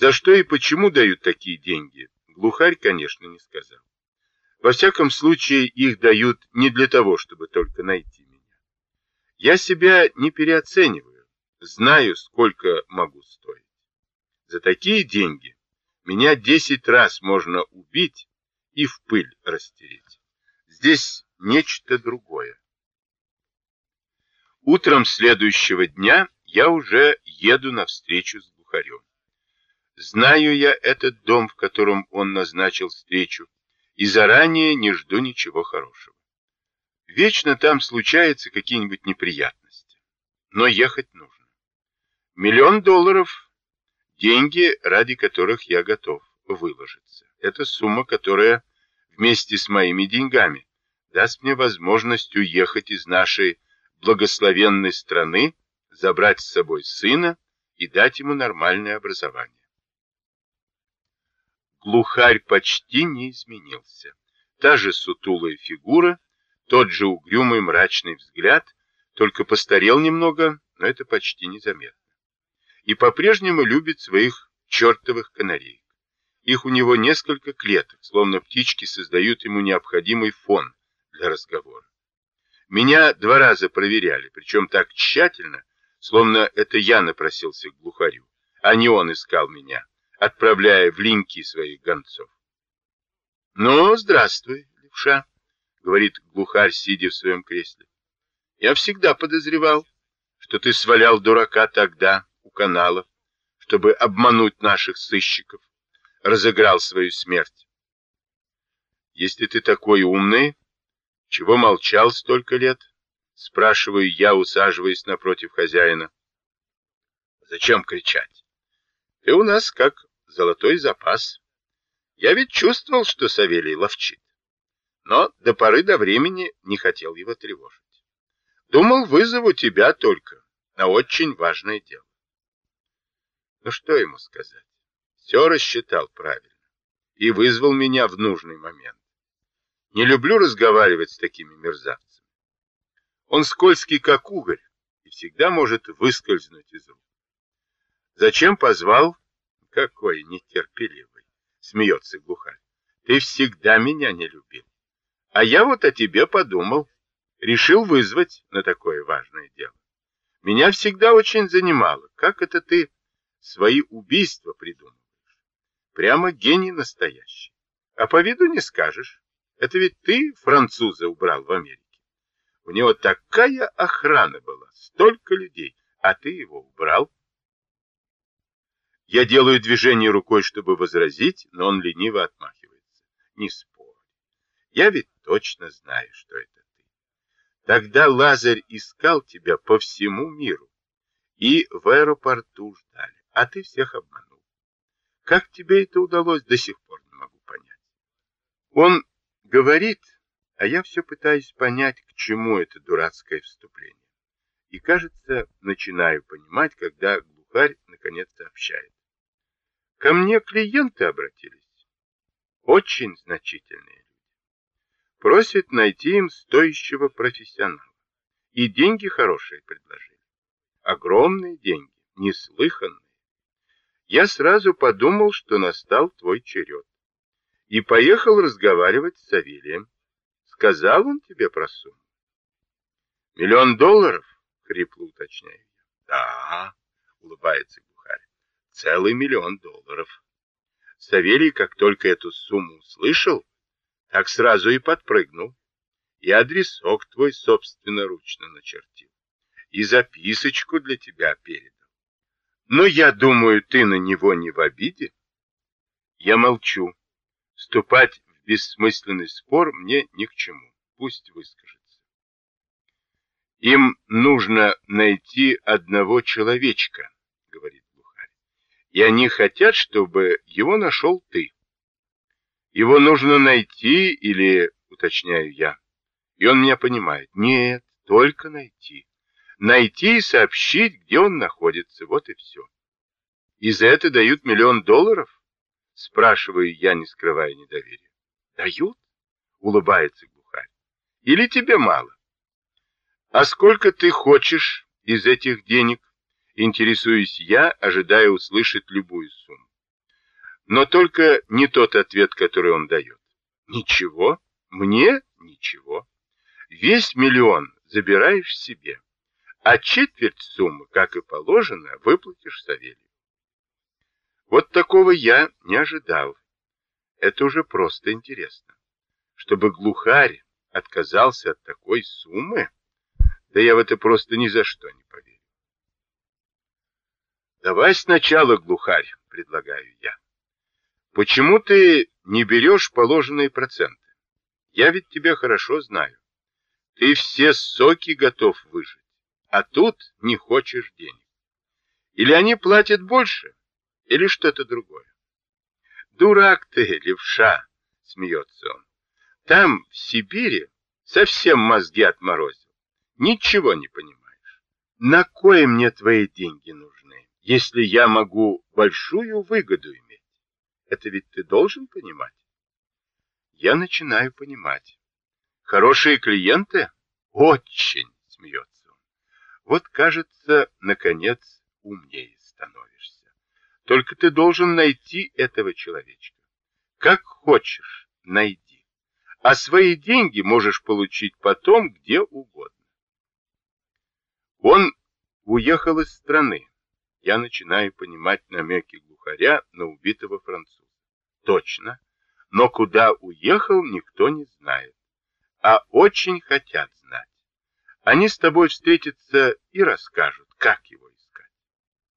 За что и почему дают такие деньги, глухарь, конечно, не сказал. Во всяком случае, их дают не для того, чтобы только найти меня. Я себя не переоцениваю, знаю, сколько могу стоить. За такие деньги меня десять раз можно убить и в пыль растереть. Здесь нечто другое. Утром следующего дня я уже еду навстречу с глухарем. Знаю я этот дом, в котором он назначил встречу, и заранее не жду ничего хорошего. Вечно там случаются какие-нибудь неприятности. Но ехать нужно. Миллион долларов – деньги, ради которых я готов выложиться. Это сумма, которая вместе с моими деньгами даст мне возможность уехать из нашей благословенной страны, забрать с собой сына и дать ему нормальное образование. Глухарь почти не изменился. Та же сутулая фигура, тот же угрюмый мрачный взгляд, только постарел немного, но это почти незаметно. И по-прежнему любит своих чертовых канареек. Их у него несколько клеток, словно птички создают ему необходимый фон для разговора. Меня два раза проверяли, причем так тщательно, словно это я напросился к глухарю, а не он искал меня, отправляя в линьки своих гонцов. — Ну, здравствуй, левша, — говорит глухарь, сидя в своем кресле. — Я всегда подозревал, что ты свалял дурака тогда у каналов, чтобы обмануть наших сыщиков, разыграл свою смерть. Если ты такой умный, чего молчал столько лет? Спрашиваю я, усаживаясь напротив хозяина. Зачем кричать? Ты у нас как золотой запас. Я ведь чувствовал, что Савелий ловчит. Но до поры до времени не хотел его тревожить. Думал, вызову тебя только на очень важное дело. Ну что ему сказать? Все рассчитал правильно и вызвал меня в нужный момент. Не люблю разговаривать с такими мерзавцами. Он скользкий, как угорь, и всегда может выскользнуть из рук. Зачем позвал? Какой нетерпеливый, смеется глухарь. Ты всегда меня не любил. А я вот о тебе подумал. Решил вызвать на такое важное дело. Меня всегда очень занимало, как это ты свои убийства придумываешь. Прямо гений настоящий. А по виду не скажешь. Это ведь ты француза убрал в Америке. У него такая охрана была, столько людей, а ты его убрал. Я делаю движение рукой, чтобы возразить, но он лениво отмахивается. Не спорь. Я ведь точно знаю, что это ты. Тогда Лазарь искал тебя по всему миру. И в аэропорту ждали, а ты всех обманул. Как тебе это удалось, до сих пор не могу понять. Он Говорит, а я все пытаюсь понять, к чему это дурацкое вступление. И, кажется, начинаю понимать, когда глухарь наконец сообщает. Ко мне клиенты обратились. Очень значительные. Просят найти им стоящего профессионала. И деньги хорошие предложили. Огромные деньги, неслыханные. Я сразу подумал, что настал твой черед и поехал разговаривать с Савелием. Сказал он тебе про сумму? Миллион долларов? Хрипло уточняю. Да, улыбается. Целый миллион долларов. Савелий, как только эту сумму услышал, так сразу и подпрыгнул. И адресок твой собственноручно начертил. И записочку для тебя передал. Но я думаю, ты на него не в обиде. Я молчу. Вступать в бессмысленный спор мне ни к чему. Пусть выскажется. Им нужно найти одного человечка, говорит. И они хотят, чтобы его нашел ты. Его нужно найти или, уточняю я. И он меня понимает. Нет, только найти. Найти и сообщить, где он находится. Вот и все. И за это дают миллион долларов? Спрашиваю я, не скрывая недоверия. Дают? Улыбается глухарь. Или тебе мало? А сколько ты хочешь из этих денег? Интересуюсь я, ожидая услышать любую сумму. Но только не тот ответ, который он дает. Ничего, мне ничего. Весь миллион забираешь себе, а четверть суммы, как и положено, выплатишь Савелью. Вот такого я не ожидал. Это уже просто интересно. Чтобы глухарь отказался от такой суммы, да я в это просто ни за что не поверю. Давай сначала, глухарь, предлагаю я. Почему ты не берешь положенные проценты? Я ведь тебя хорошо знаю. Ты все соки готов выжить, а тут не хочешь денег. Или они платят больше, или что-то другое. Дурак ты, левша, смеется он. Там, в Сибири, совсем мозги отморозил. Ничего не понимаешь. На кое мне твои деньги нужны, если я могу большую выгоду иметь? Это ведь ты должен понимать. Я начинаю понимать. Хорошие клиенты? Очень, смеется он. Вот, кажется, наконец умнее становишься. Только ты должен найти этого человечка. Как хочешь, найди. А свои деньги можешь получить потом где угодно. Он уехал из страны. Я начинаю понимать намеки глухаря на убитого француза. Точно. Но куда уехал, никто не знает. А очень хотят знать. Они с тобой встретятся и расскажут, как его